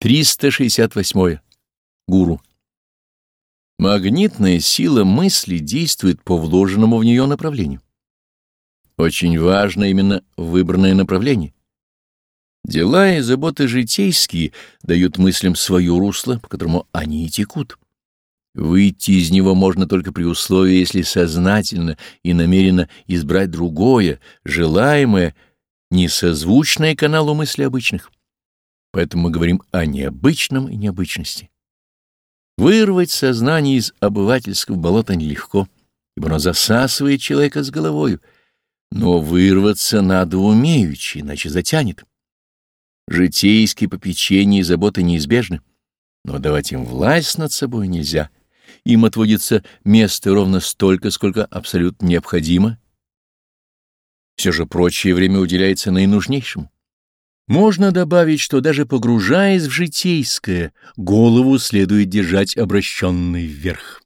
368. Гуру. Магнитная сила мысли действует по вложенному в нее направлению. Очень важно именно выбранное направление. Дела и заботы житейские дают мыслям свое русло, по которому они и текут. Выйти из него можно только при условии, если сознательно и намеренно избрать другое, желаемое, несозвучное каналу мысли обычных. Поэтому мы говорим о необычном и необычности. Вырвать сознание из обывательского болота нелегко, ибо оно засасывает человека с головою, но вырваться надо умеючи, иначе затянет. Житейские попечения и заботы неизбежны, но давать им власть над собой нельзя. Им отводится место ровно столько, сколько абсолютно необходимо. Все же прочее время уделяется наинужнейшему. Можно добавить, что даже погружаясь в житейское, голову следует держать обращенной вверх.